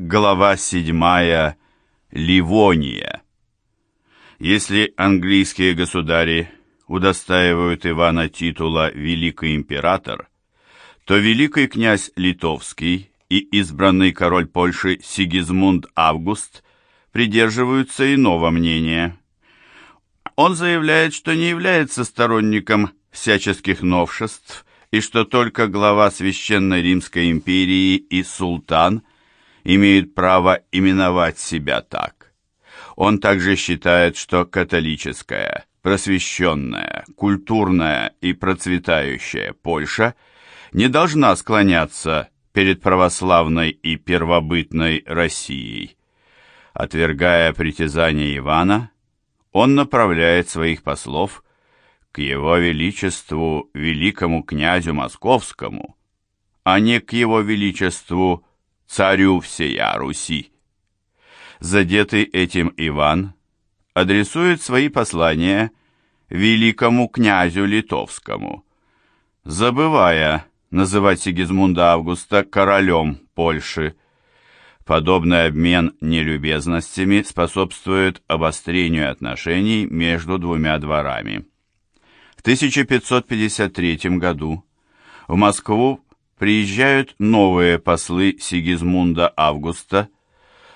Глава 7. Ливония. Если английские государи удостаивают Ивана титула «Великий император», то великий князь Литовский и избранный король Польши Сигизмунд Август придерживаются иного мнения. Он заявляет, что не является сторонником всяческих новшеств и что только глава Священной Римской империи и султан имеют право именовать себя так. Он также считает, что католическая, просвещенная, культурная и процветающая Польша не должна склоняться перед православной и первобытной Россией. Отвергая притязания Ивана, он направляет своих послов к его величеству великому князю московскому, а не к его величеству царю всея Руси. Задетый этим Иван адресует свои послания великому князю литовскому, забывая называть Сигизмунда Августа королем Польши. Подобный обмен нелюбезностями способствует обострению отношений между двумя дворами. В 1553 году в Москву приезжают новые послы Сигизмунда Августа,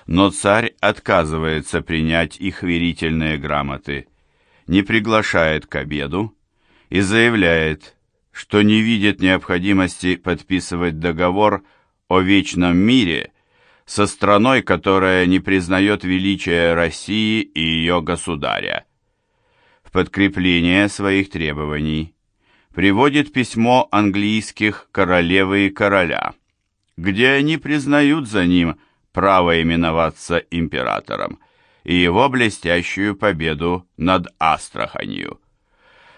но царь отказывается принять их верительные грамоты, не приглашает к обеду и заявляет, что не видит необходимости подписывать договор о вечном мире со страной, которая не признает величия России и ее государя. В подкрепление своих требований приводит письмо английских королевы и короля, где они признают за ним право именоваться императором и его блестящую победу над Астраханью.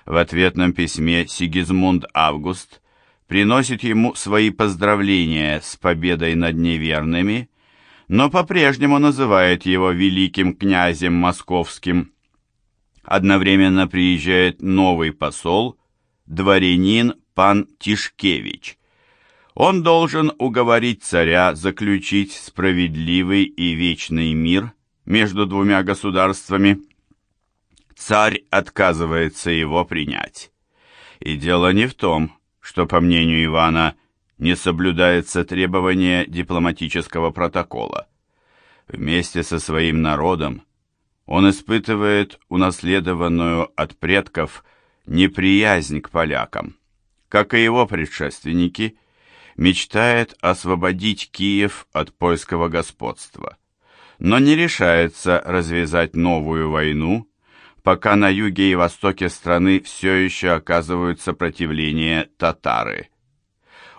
В ответном письме Сигизмунд Август приносит ему свои поздравления с победой над неверными, но по-прежнему называет его великим князем московским. Одновременно приезжает новый посол – дворянин пан Тишкевич. Он должен уговорить царя заключить справедливый и вечный мир между двумя государствами. Царь отказывается его принять. И дело не в том, что, по мнению Ивана, не соблюдается требование дипломатического протокола. Вместе со своим народом он испытывает унаследованную от предков неприязнь к полякам. Как и его предшественники, мечтает освободить Киев от польского господства, но не решается развязать новую войну, пока на юге и востоке страны все еще оказывают сопротивление татары.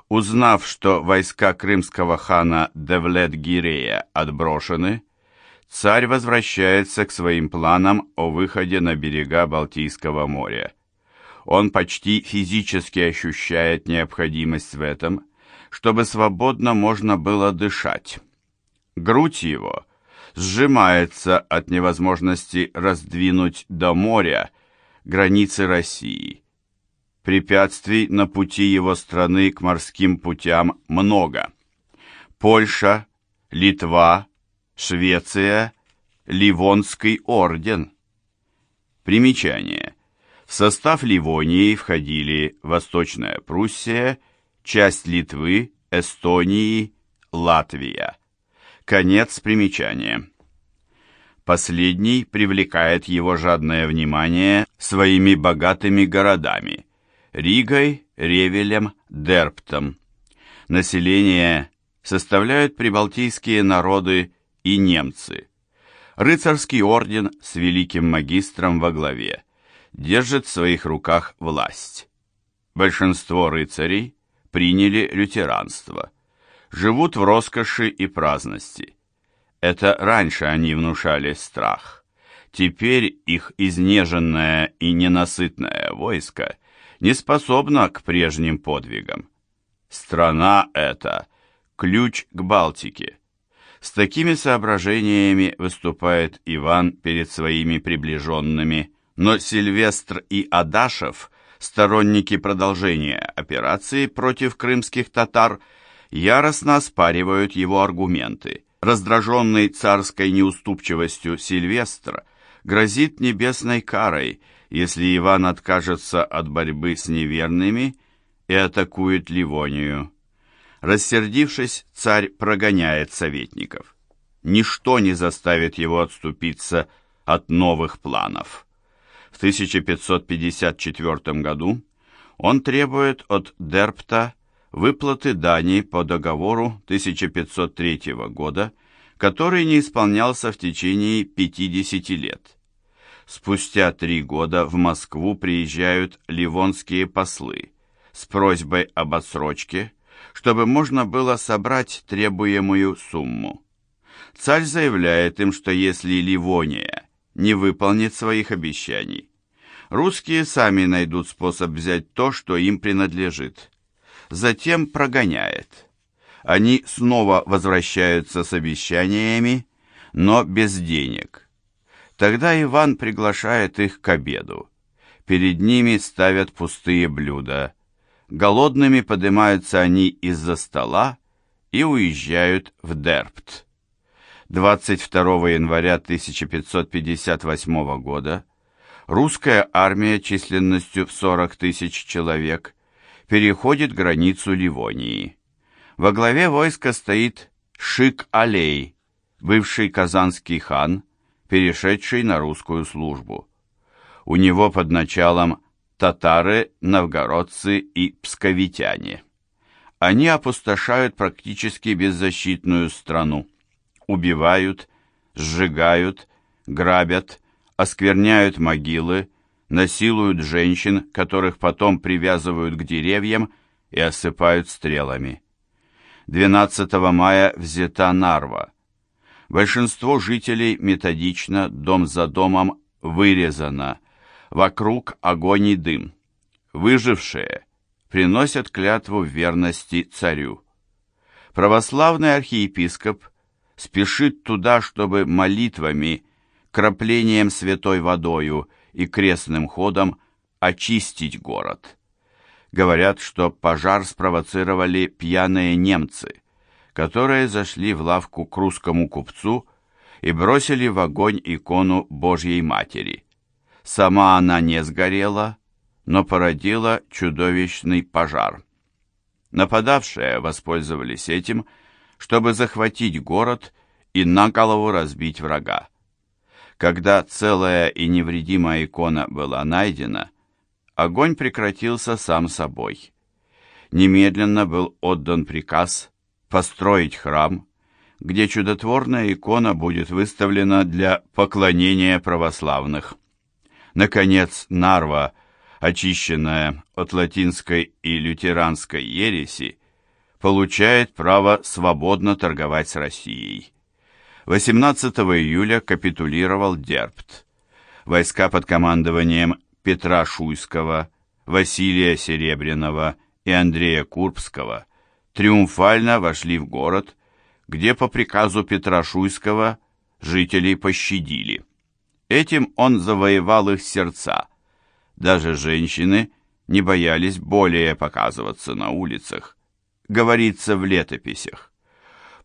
Узнав, что войска крымского хана Девлет-Гирея отброшены, царь возвращается к своим планам о выходе на берега Балтийского моря. Он почти физически ощущает необходимость в этом, чтобы свободно можно было дышать. Грудь его сжимается от невозможности раздвинуть до моря границы России. Препятствий на пути его страны к морским путям много. Польша, Литва, Швеция, Ливонский орден. Примечание. В состав Ливонии входили Восточная Пруссия, часть Литвы, Эстонии, Латвия. Конец примечания. Последний привлекает его жадное внимание своими богатыми городами – Ригой, Ревелем, Дерптом. Население составляют прибалтийские народы и немцы. Рыцарский орден с великим магистром во главе держит в своих руках власть. Большинство рыцарей приняли лютеранство, живут в роскоши и праздности. Это раньше они внушали страх. Теперь их изнеженное и ненасытное войско не способно к прежним подвигам. Страна эта – ключ к Балтике. С такими соображениями выступает Иван перед своими приближенными но Сильвестр и Адашев, сторонники продолжения операции против крымских татар, яростно оспаривают его аргументы. Раздраженный царской неуступчивостью Сильвестр грозит небесной карой, если Иван откажется от борьбы с неверными и атакует Ливонию. Рассердившись, царь прогоняет советников. Ничто не заставит его отступиться от новых планов. В 1554 году он требует от Дерпта выплаты дани по договору 1503 года, который не исполнялся в течение 50 лет. Спустя три года в Москву приезжают ливонские послы с просьбой об отсрочке, чтобы можно было собрать требуемую сумму. Царь заявляет им, что если Ливония не выполнит своих обещаний, русские сами найдут способ взять то, что им принадлежит – затем прогоняет. Они снова возвращаются с обещаниями, но без денег. Тогда Иван приглашает их к обеду. Перед ними ставят пустые блюда. Голодными поднимаются они из-за стола и уезжают в Дерпт. 22 января 1558 года русская армия численностью в 40 тысяч человек переходит границу Ливонии. Во главе войска стоит Шик-Алей, бывший казанский хан, перешедший на русскую службу. У него под началом татары, новгородцы и псковитяне. Они опустошают практически беззащитную страну. Убивают, сжигают, грабят, оскверняют могилы, насилуют женщин, которых потом привязывают к деревьям и осыпают стрелами. 12 мая взята Нарва. Большинство жителей методично, дом за домом, вырезано. Вокруг огонь и дым. Выжившие приносят клятву верности царю. Православный архиепископ спешит туда, чтобы молитвами, краплением святой водою и крестным ходом очистить город. Говорят, что пожар спровоцировали пьяные немцы, которые зашли в лавку к русскому купцу и бросили в огонь икону Божьей Матери. Сама она не сгорела, но породила чудовищный пожар. Нападавшие воспользовались этим, чтобы захватить город и на разбить врага. Когда целая и невредимая икона была найдена, огонь прекратился сам собой. Немедленно был отдан приказ построить храм, где чудотворная икона будет выставлена для поклонения православных. Наконец, Нарва, очищенная от латинской и лютеранской ереси, получает право свободно торговать с Россией. 18 июля капитулировал Дербт. Войска под командованием Петра Шуйского, Василия Серебряного и Андрея Курбского триумфально вошли в город, где по приказу Петра Шуйского жителей пощадили. Этим он завоевал их сердца. Даже женщины не боялись более показываться на улицах, говорится в летописях.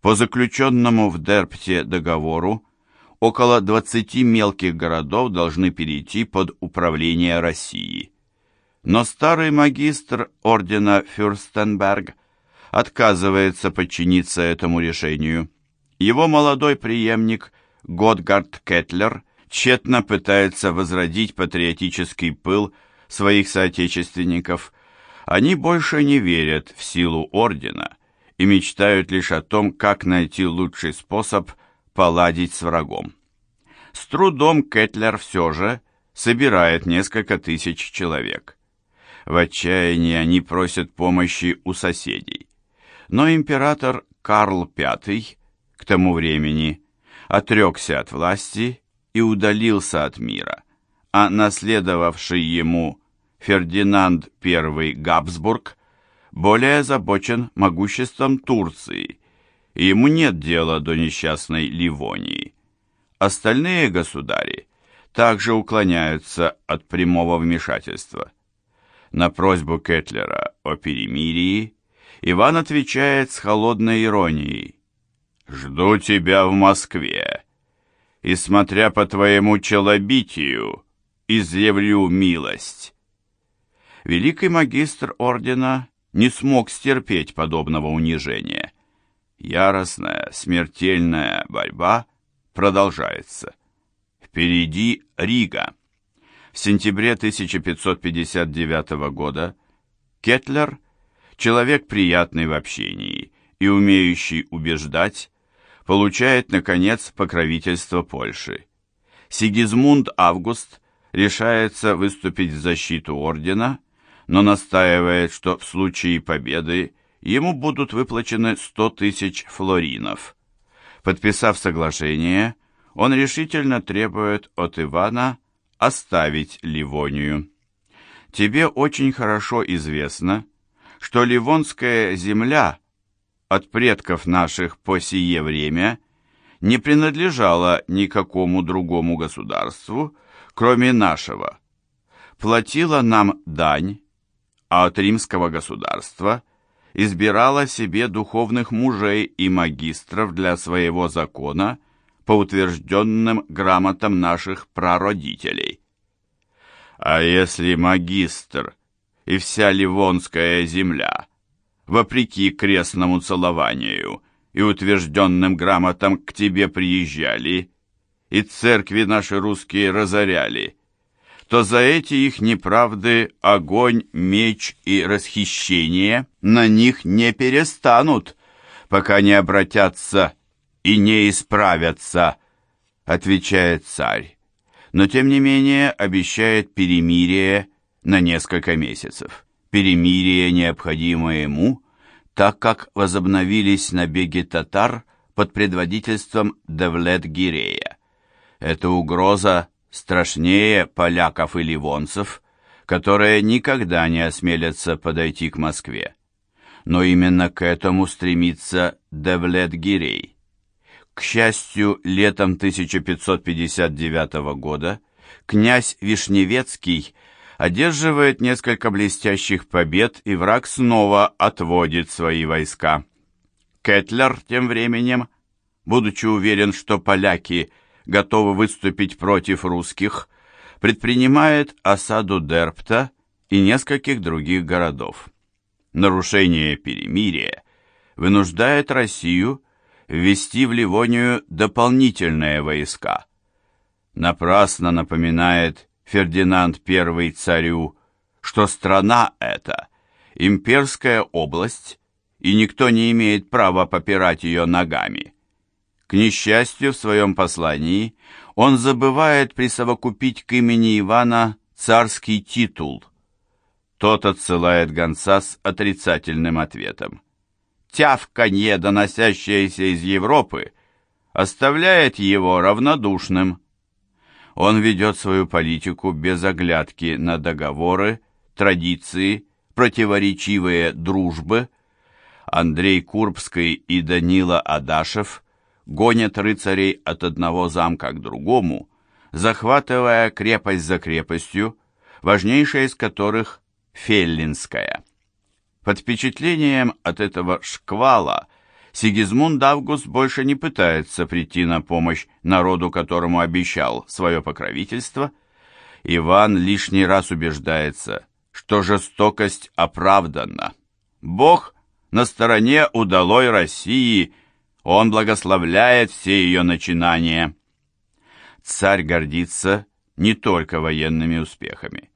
По заключенному в Дерпте договору, около 20 мелких городов должны перейти под управление России. Но старый магистр ордена Фюрстенберг отказывается подчиниться этому решению. Его молодой преемник Готгард Кетлер тщетно пытается возродить патриотический пыл своих соотечественников. Они больше не верят в силу ордена и мечтают лишь о том, как найти лучший способ поладить с врагом. С трудом Кетлер все же собирает несколько тысяч человек. В отчаянии они просят помощи у соседей. Но император Карл V к тому времени отрекся от власти и удалился от мира, а наследовавший ему Фердинанд I Габсбург более озабочен могуществом Турции, и ему нет дела до несчастной Ливонии. Остальные государи также уклоняются от прямого вмешательства. На просьбу Кетлера о перемирии Иван отвечает с холодной иронией. «Жду тебя в Москве, и, смотря по твоему челобитию, изъявлю милость». Великий магистр ордена не смог стерпеть подобного унижения. Яростная, смертельная борьба продолжается. Впереди Рига. В сентябре 1559 года Кетлер, человек приятный в общении и умеющий убеждать, получает, наконец, покровительство Польши. Сигизмунд Август решается выступить в защиту ордена, но настаивает, что в случае победы ему будут выплачены 100 тысяч флоринов. Подписав соглашение, он решительно требует от Ивана оставить Ливонию. Тебе очень хорошо известно, что Ливонская земля от предков наших по сие время не принадлежала никакому другому государству, кроме нашего. Платила нам дань, а от римского государства избирала себе духовных мужей и магистров для своего закона – по утвержденным грамотам наших прародителей. А если магистр и вся Ливонская земля, вопреки крестному целованию и утвержденным грамотам к тебе приезжали, и церкви наши русские разоряли, то за эти их неправды огонь, меч и расхищение на них не перестанут, пока не обратятся и не исправятся», — отвечает царь, но тем не менее обещает перемирие на несколько месяцев. Перемирие необходимо ему, так как возобновились набеги татар под предводительством Девлет-Гирея. Эта угроза страшнее поляков и ливонцев, которые никогда не осмелятся подойти к Москве. Но именно к этому стремится Девлет-Гирей. К счастью, летом 1559 года князь Вишневецкий одерживает несколько блестящих побед, и враг снова отводит свои войска. Кетлер тем временем, будучи уверен, что поляки готовы выступить против русских, предпринимает осаду Дерпта и нескольких других городов. Нарушение перемирия вынуждает Россию ввести в Ливонию дополнительные войска. Напрасно напоминает Фердинанд I царю, что страна эта – имперская область, и никто не имеет права попирать ее ногами. К несчастью, в своем послании он забывает присовокупить к имени Ивана царский титул. Тот отсылает гонца с отрицательным ответом тявканье, доносящееся из Европы, оставляет его равнодушным. Он ведет свою политику без оглядки на договоры, традиции, противоречивые дружбы. Андрей Курбский и Данила Адашев гонят рыцарей от одного замка к другому, захватывая крепость за крепостью, важнейшая из которых – Феллинская. Под впечатлением от этого шквала Сигизмунд Август больше не пытается прийти на помощь народу, которому обещал свое покровительство. Иван лишний раз убеждается, что жестокость оправдана. Бог на стороне удалой России, он благословляет все ее начинания. Царь гордится не только военными успехами.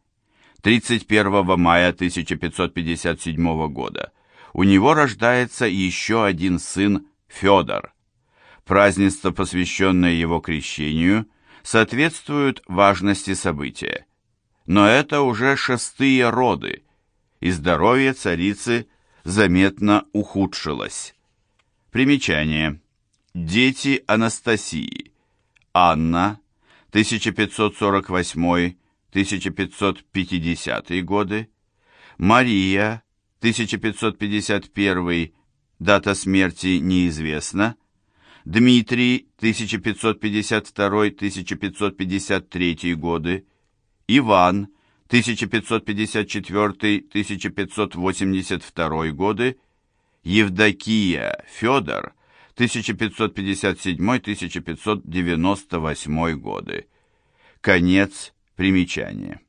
31 мая 1557 года у него рождается еще один сын Федор. Празднество, посвященное его крещению, соответствует важности события. Но это уже шестые роды, и здоровье царицы заметно ухудшилось. Примечание. Дети Анастасии. Анна, 1548 1550 годы, Мария, 1551, дата смерти неизвестна, Дмитрий, 1552-1553 годы, Иван, 1554-1582 годы, Евдокия, Федор, 1557-1598 годы. Конец примечания.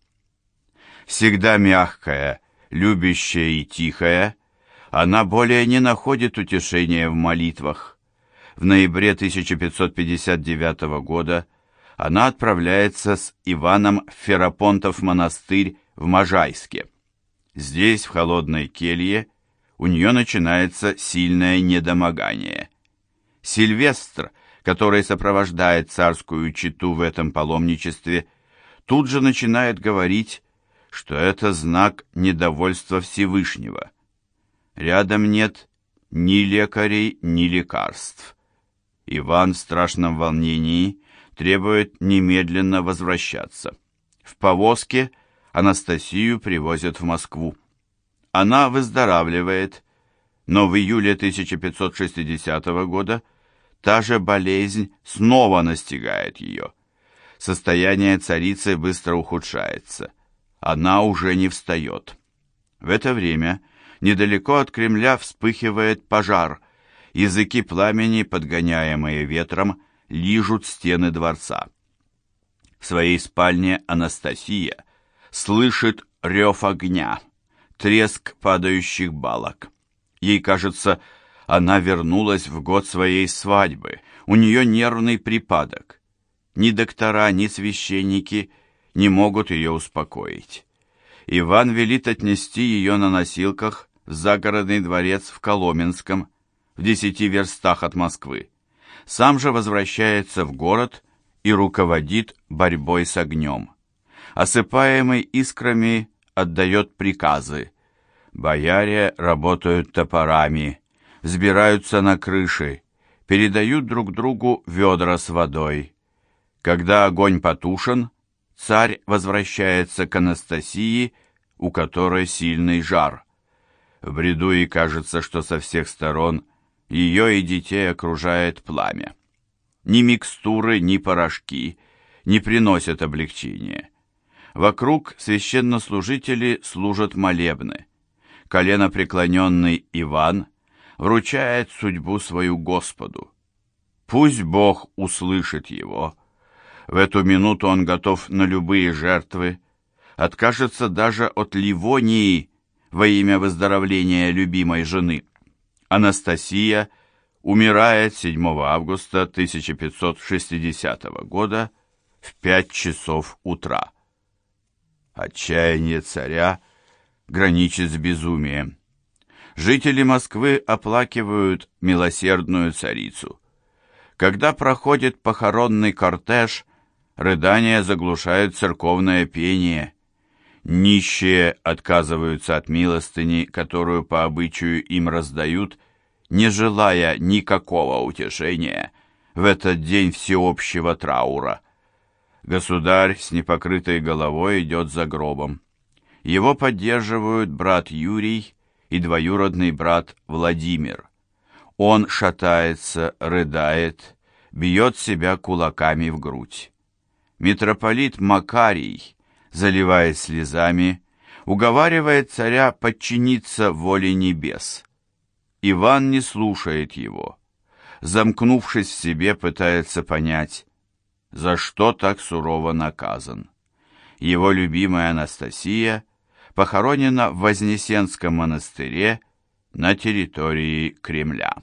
Всегда мягкая, любящая и тихая, она более не находит утешения в молитвах. В ноябре 1559 года она отправляется с Иваном в Ферапонтов монастырь в Можайске. Здесь, в холодной келье, у нее начинается сильное недомогание. Сильвестр, который сопровождает царскую читу в этом паломничестве, тут же начинает говорить, что это знак недовольства Всевышнего. Рядом нет ни лекарей, ни лекарств. Иван в страшном волнении требует немедленно возвращаться. В повозке Анастасию привозят в Москву. Она выздоравливает, но в июле 1560 года та же болезнь снова настигает ее. Состояние царицы быстро ухудшается. Она уже не встает. В это время недалеко от Кремля вспыхивает пожар. Языки пламени, подгоняемые ветром, лижут стены дворца. В своей спальне Анастасия слышит рев огня треск падающих балок. Ей кажется, она вернулась в год своей свадьбы. У нее нервный припадок. Ни доктора, ни священники не могут ее успокоить. Иван велит отнести ее на носилках в загородный дворец в Коломенском, в десяти верстах от Москвы. Сам же возвращается в город и руководит борьбой с огнем. Осыпаемый искрами отдает приказы. Бояре работают топорами, взбираются на крыши, передают друг другу ведра с водой. Когда огонь потушен, царь возвращается к Анастасии, у которой сильный жар. В бреду ей кажется, что со всех сторон ее и детей окружает пламя. Ни микстуры, ни порошки не приносят облегчения. Вокруг священнослужители служат молебны. Колено преклоненный Иван вручает судьбу свою Господу. Пусть Бог услышит его. В эту минуту он готов на любые жертвы, откажется даже от Ливонии во имя выздоровления любимой жены. Анастасия умирает 7 августа 1560 года в 5 часов утра. Отчаяние царя граничит с безумием. Жители Москвы оплакивают милосердную царицу. Когда проходит похоронный кортеж, рыдания заглушают церковное пение. Нищие отказываются от милостыни, которую по обычаю им раздают, не желая никакого утешения в этот день всеобщего траура. Государь с непокрытой головой идет за гробом. Его поддерживают брат Юрий и двоюродный брат Владимир. Он шатается, рыдает, бьет себя кулаками в грудь. Митрополит Макарий, заливаясь слезами, уговаривает царя подчиниться воле небес. Иван не слушает его. Замкнувшись в себе, пытается понять, за что так сурово наказан. Его любимая Анастасия похоронена в Вознесенском монастыре на территории Кремля.